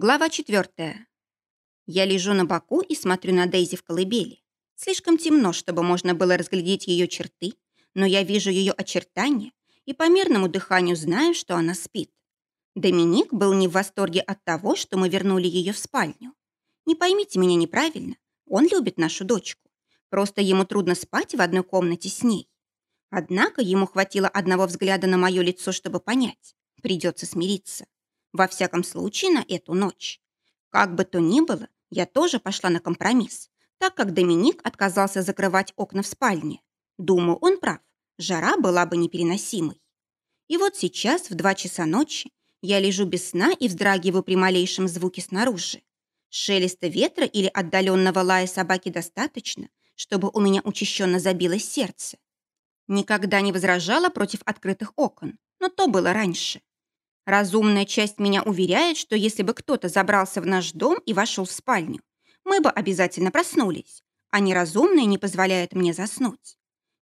Глава четвертая. Я лежу на боку и смотрю на Дейзи в колыбели. Слишком темно, чтобы можно было разглядеть ее черты, но я вижу ее очертания и по мерному дыханию знаю, что она спит. Доминик был не в восторге от того, что мы вернули ее в спальню. Не поймите меня неправильно, он любит нашу дочку. Просто ему трудно спать в одной комнате с ней. Однако ему хватило одного взгляда на мое лицо, чтобы понять. Придется смириться. Во всяком случае, на эту ночь. Как бы то ни было, я тоже пошла на компромисс, так как Доминик отказался закрывать окна в спальне. Думаю, он прав. Жара была бы непереносимой. И вот сейчас, в два часа ночи, я лежу без сна и вздрагиваю при малейшем звуке снаружи. Шелеста ветра или отдаленного лая собаки достаточно, чтобы у меня учащенно забилось сердце. Никогда не возражала против открытых окон, но то было раньше. Разумная часть меня уверяет, что если бы кто-то забрался в наш дом и вошел в спальню, мы бы обязательно проснулись, а неразумная не позволяет мне заснуть.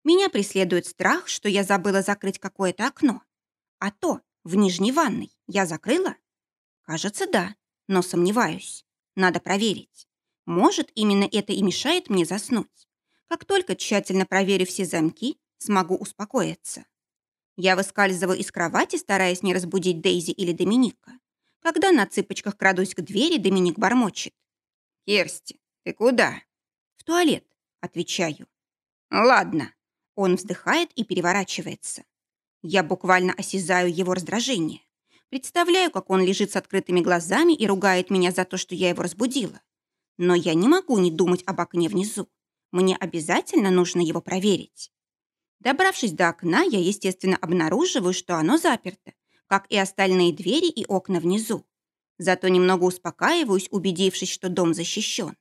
Меня преследует страх, что я забыла закрыть какое-то окно. А то, в нижней ванной, я закрыла? Кажется, да, но сомневаюсь. Надо проверить. Может, именно это и мешает мне заснуть. Как только тщательно проверю все замки, смогу успокоиться. Я выскальзываю из кровати, стараясь не разбудить Дейзи или Доминика. Когда на цыпочках крадусь к двери, Доминик бормочет. «Керсти, ты куда?» «В туалет», — отвечаю. «Ладно». Он вздыхает и переворачивается. Я буквально осязаю его раздражение. Представляю, как он лежит с открытыми глазами и ругает меня за то, что я его разбудила. Но я не могу не думать об окне внизу. Мне обязательно нужно его проверить. Добравшись до окна, я, естественно, обнаруживаю, что оно заперто, как и остальные двери и окна внизу. Зато немного успокаиваюсь, убедившись, что дом защищен.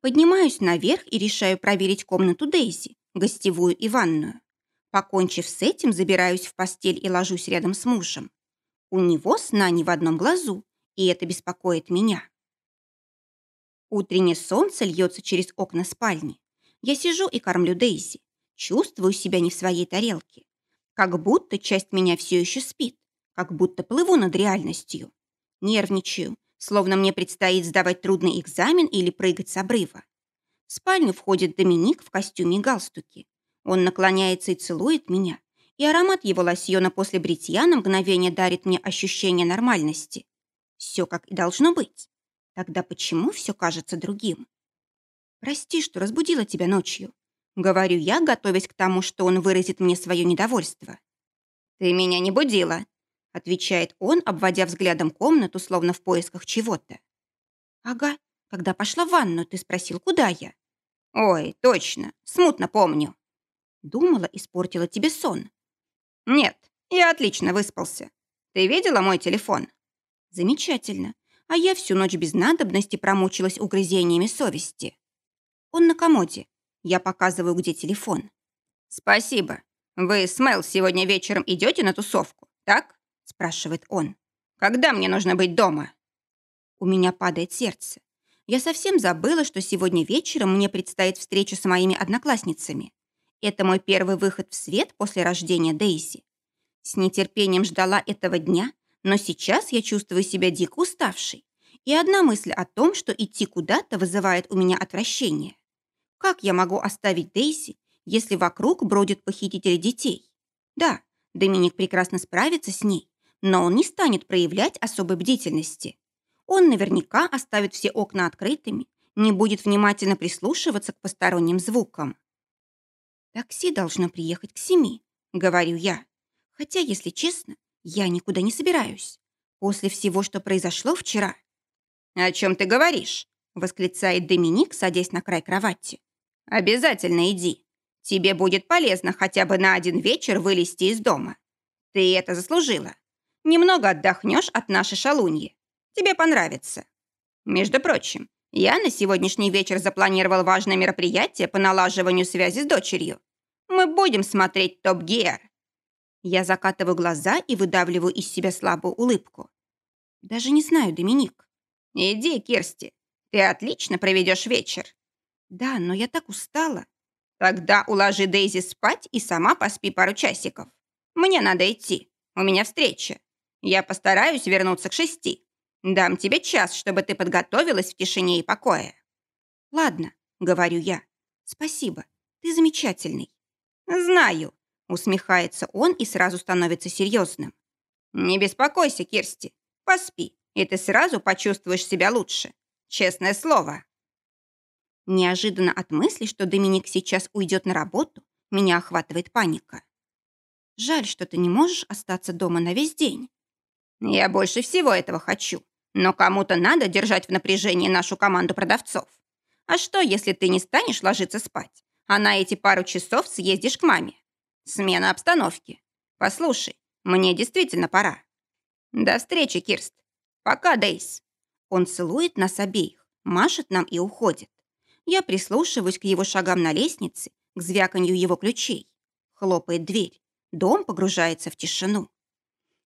Поднимаюсь наверх и решаю проверить комнату Дейзи, гостевую и ванную. Покончив с этим, забираюсь в постель и ложусь рядом с мужем. У него сна не в одном глазу, и это беспокоит меня. Утреннее солнце льется через окна спальни. Я сижу и кормлю Дейзи. Чувствую себя не в своей тарелке. Как будто часть меня все еще спит. Как будто плыву над реальностью. Нервничаю, словно мне предстоит сдавать трудный экзамен или прыгать с обрыва. В спальню входит Доминик в костюме и галстуке. Он наклоняется и целует меня, и аромат его лосьона после бритья на мгновение дарит мне ощущение нормальности. Все как и должно быть. Тогда почему все кажется другим? Прости, что разбудила тебя ночью. Говорю я, готовясь к тому, что он выразит мне свое недовольство. «Ты меня не будила», — отвечает он, обводя взглядом комнату, словно в поисках чего-то. «Ага, когда пошла в ванну, ты спросил, куда я?» «Ой, точно, смутно помню». «Думала, испортила тебе сон». «Нет, я отлично выспался. Ты видела мой телефон?» «Замечательно. А я всю ночь без надобности промучилась угрызениями совести». «Он на комоде. Я показываю, где телефон. «Спасибо. Вы с Мэл сегодня вечером идете на тусовку, так?» спрашивает он. «Когда мне нужно быть дома?» У меня падает сердце. Я совсем забыла, что сегодня вечером мне предстоит встреча с моими одноклассницами. Это мой первый выход в свет после рождения Дейзи. С нетерпением ждала этого дня, но сейчас я чувствую себя дико уставшей. И одна мысль о том, что идти куда-то вызывает у меня отвращение. Как я могу оставить Дейзи, если вокруг бродят похитители детей? Да, Доминик прекрасно справится с ней, но он не станет проявлять особой бдительности. Он наверняка оставит все окна открытыми, не будет внимательно прислушиваться к посторонним звукам. «Такси должно приехать к семи», — говорю я. Хотя, если честно, я никуда не собираюсь. После всего, что произошло вчера. «О чем ты говоришь?» — восклицает Доминик, садясь на край кровати. Обязательно иди. Тебе будет полезно хотя бы на один вечер вылезти из дома. Ты это заслужила. Немного отдохнешь от нашей шалуньи. Тебе понравится. Между прочим, я на сегодняшний вечер запланировал важное мероприятие по налаживанию связи с дочерью. Мы будем смотреть Топ Гиар. Я закатываю глаза и выдавливаю из себя слабую улыбку. Даже не знаю, Доминик. Иди, Кирсти. Ты отлично проведешь вечер. «Да, но я так устала». «Тогда уложи Дейзи спать и сама поспи пару часиков. Мне надо идти. У меня встреча. Я постараюсь вернуться к шести. Дам тебе час, чтобы ты подготовилась в тишине и покое». «Ладно», — говорю я. «Спасибо, ты замечательный». «Знаю», — усмехается он и сразу становится серьезным. «Не беспокойся, Кирсти, поспи, и ты сразу почувствуешь себя лучше. Честное слово». Неожиданно от мысли, что Доминик сейчас уйдет на работу, меня охватывает паника. Жаль, что ты не можешь остаться дома на весь день. Я больше всего этого хочу. Но кому-то надо держать в напряжении нашу команду продавцов. А что, если ты не станешь ложиться спать, а на эти пару часов съездишь к маме? Смена обстановки. Послушай, мне действительно пора. До встречи, Кирст. Пока, Дейс. Он целует нас обеих, машет нам и уходит. Я прислушиваюсь к его шагам на лестнице, к звяканью его ключей. Хлопает дверь. Дом погружается в тишину.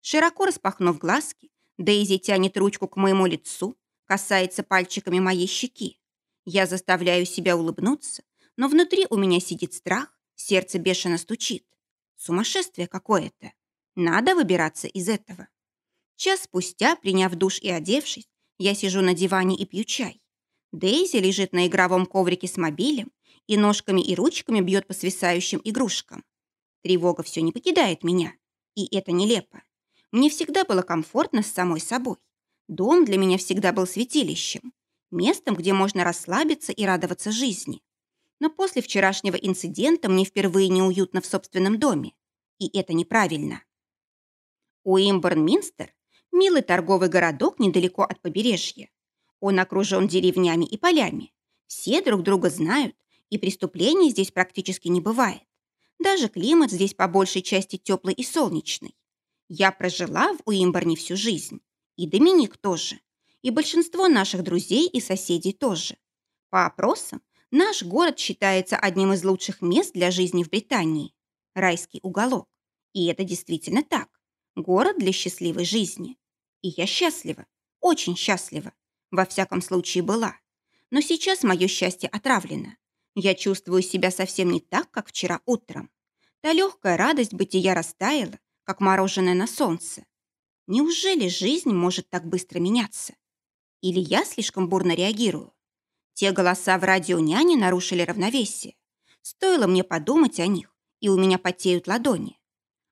Широко распахнув глазки, Дейзи тянет ручку к моему лицу, касается пальчиками моей щеки. Я заставляю себя улыбнуться, но внутри у меня сидит страх, сердце бешено стучит. Сумасшествие какое-то. Надо выбираться из этого. Час спустя, приняв душ и одевшись, я сижу на диване и пью чай. Дейзи лежит на игровом коврике с мобилем и ножками и ручками бьет по свисающим игрушкам. Тревога все не покидает меня, и это нелепо. Мне всегда было комфортно с самой собой. Дом для меня всегда был святилищем, местом, где можно расслабиться и радоваться жизни. Но после вчерашнего инцидента мне впервые неуютно в собственном доме, и это неправильно. Уимборн-Минстер – милый торговый городок недалеко от побережья. Он окружен деревнями и полями. Все друг друга знают, и преступлений здесь практически не бывает. Даже климат здесь по большей части теплый и солнечный. Я прожила в Уимборне всю жизнь. И Доминик тоже. И большинство наших друзей и соседей тоже. По опросам, наш город считается одним из лучших мест для жизни в Британии. Райский уголок. И это действительно так. Город для счастливой жизни. И я счастлива. Очень счастлива. Во всяком случае, была. Но сейчас мое счастье отравлено. Я чувствую себя совсем не так, как вчера утром. Та легкая радость бытия растаяла, как мороженое на солнце. Неужели жизнь может так быстро меняться? Или я слишком бурно реагирую? Те голоса в радио няни нарушили равновесие. Стоило мне подумать о них, и у меня потеют ладони.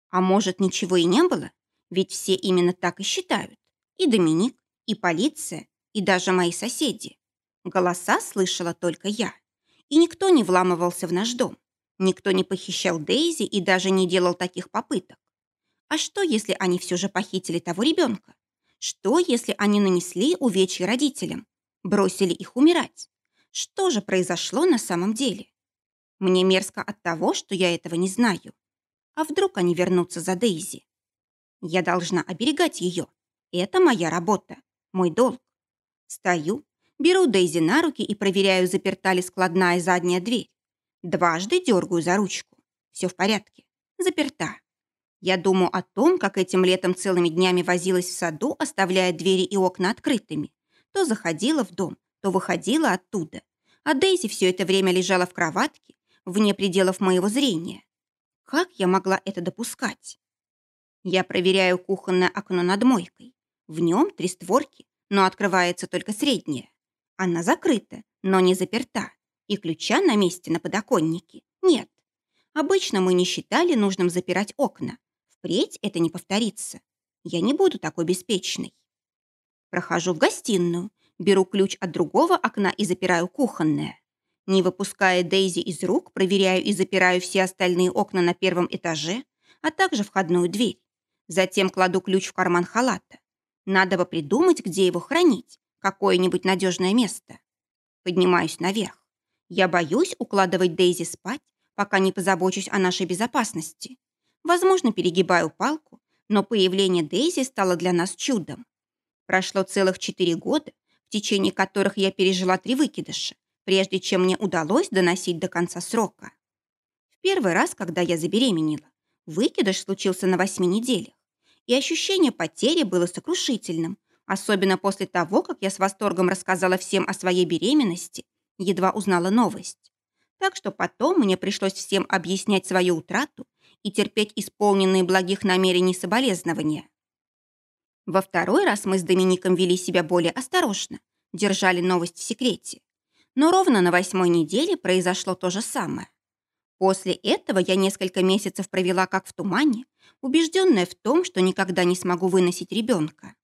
А может, ничего и не было? Ведь все именно так и считают. И Доминик, и полиция, и даже мои соседи. Голоса слышала только я. И никто не вламывался в наш дом. Никто не похищал Дейзи и даже не делал таких попыток. А что, если они все же похитили того ребенка? Что, если они нанесли увечья родителям? Бросили их умирать? Что же произошло на самом деле? Мне мерзко от того, что я этого не знаю. А вдруг они вернутся за Дейзи? Я должна оберегать ее. Это моя работа, мой долг. Стою, беру Дейзи на руки и проверяю, заперта ли складная задняя дверь. Дважды дергаю за ручку. Все в порядке. Заперта. Я думаю о том, как этим летом целыми днями возилась в саду, оставляя двери и окна открытыми. То заходила в дом, то выходила оттуда. А Дейзи все это время лежала в кроватке, вне пределов моего зрения. Как я могла это допускать? Я проверяю кухонное окно над мойкой. В нем три створки, но открывается только средняя. Она закрыта, но не заперта. И ключа на месте на подоконнике нет. Обычно мы не считали нужным запирать окна, Впредь это не повторится. Я не буду такой беспечной. Прохожу в гостиную, беру ключ от другого окна и запираю кухонное. Не выпуская Дейзи из рук, проверяю и запираю все остальные окна на первом этаже, а также входную дверь. Затем кладу ключ в карман халата. Надо бы придумать, где его хранить, какое-нибудь надежное место. Поднимаюсь наверх. Я боюсь укладывать Дейзи спать, пока не позабочусь о нашей безопасности. Возможно, перегибаю палку, но появление Дейзи стало для нас чудом. Прошло целых четыре года, в течение которых я пережила три выкидыша, прежде чем мне удалось доносить до конца срока. В первый раз, когда я забеременела, выкидыш случился на восьми неделях, и ощущение потери было сокрушительным, особенно после того, как я с восторгом рассказала всем о своей беременности, едва узнала новость. Так что потом мне пришлось всем объяснять свою утрату и терпеть исполненные благих намерений соболезнования. Во второй раз мы с Домиником вели себя более осторожно, держали новость в секрете. Но ровно на восьмой неделе произошло то же самое. После этого я несколько месяцев провела как в тумане, убежденная в том, что никогда не смогу выносить ребенка.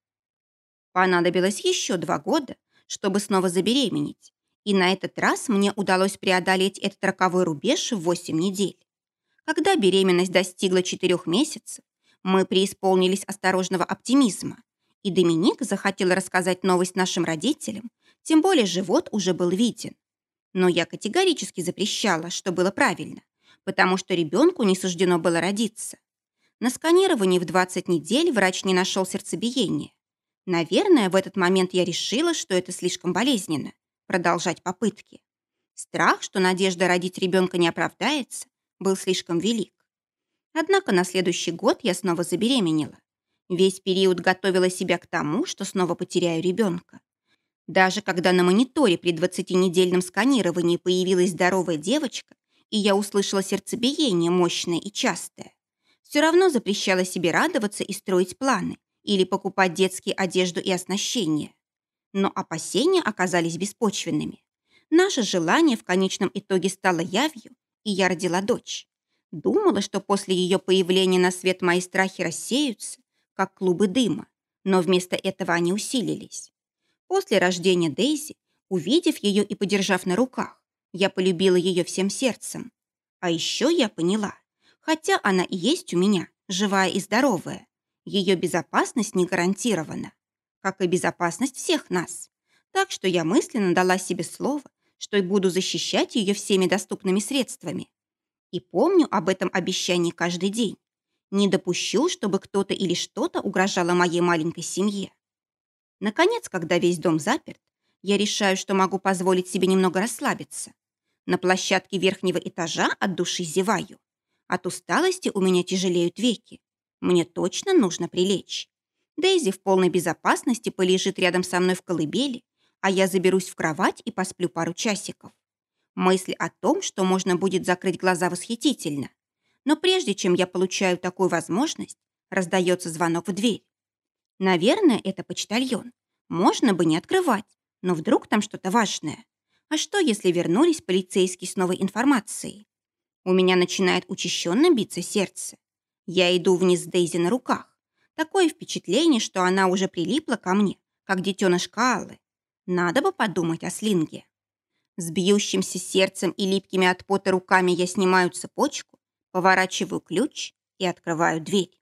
Понадобилось еще два года, чтобы снова забеременеть, и на этот раз мне удалось преодолеть этот роковой рубеж в 8 недель. Когда беременность достигла четырех месяцев, мы преисполнились осторожного оптимизма, и Доминик захотел рассказать новость нашим родителям, тем более живот уже был виден. Но я категорически запрещала, что было правильно, потому что ребенку не суждено было родиться. На сканировании в 20 недель врач не нашел сердцебиения. Наверное, в этот момент я решила, что это слишком болезненно – продолжать попытки. Страх, что надежда родить ребенка не оправдается, был слишком велик. Однако на следующий год я снова забеременела. Весь период готовила себя к тому, что снова потеряю ребенка. Даже когда на мониторе при 20-недельном сканировании появилась здоровая девочка, и я услышала сердцебиение мощное и частое, все равно запрещала себе радоваться и строить планы или покупать детские одежду и оснащение. Но опасения оказались беспочвенными. Наше желание в конечном итоге стало явью, и я родила дочь. Думала, что после ее появления на свет мои страхи рассеются, как клубы дыма, но вместо этого они усилились. После рождения Дейзи, увидев ее и подержав на руках, я полюбила ее всем сердцем. А еще я поняла, хотя она и есть у меня, живая и здоровая, ее безопасность не гарантирована, как и безопасность всех нас. Так что я мысленно дала себе слово, что и буду защищать ее всеми доступными средствами. И помню об этом обещании каждый день. Не допущу, чтобы кто-то или что-то угрожало моей маленькой семье. Наконец, когда весь дом заперт, я решаю, что могу позволить себе немного расслабиться. На площадке верхнего этажа от души зеваю. От усталости у меня тяжелеют веки. Мне точно нужно прилечь. Дейзи в полной безопасности полежит рядом со мной в колыбели, а я заберусь в кровать и посплю пару часиков. Мысль о том, что можно будет закрыть глаза восхитительно. Но прежде чем я получаю такую возможность, раздается звонок в дверь. Наверное, это почтальон. Можно бы не открывать, но вдруг там что-то важное. А что, если вернулись полицейские с новой информацией? У меня начинает учащенно биться сердце. Я иду вниз с Дейзи на руках. Такое впечатление, что она уже прилипла ко мне, как детеныш Каалы. Надо бы подумать о слинге. С бьющимся сердцем и липкими от пота руками я снимаю цепочку, поворачиваю ключ и открываю дверь.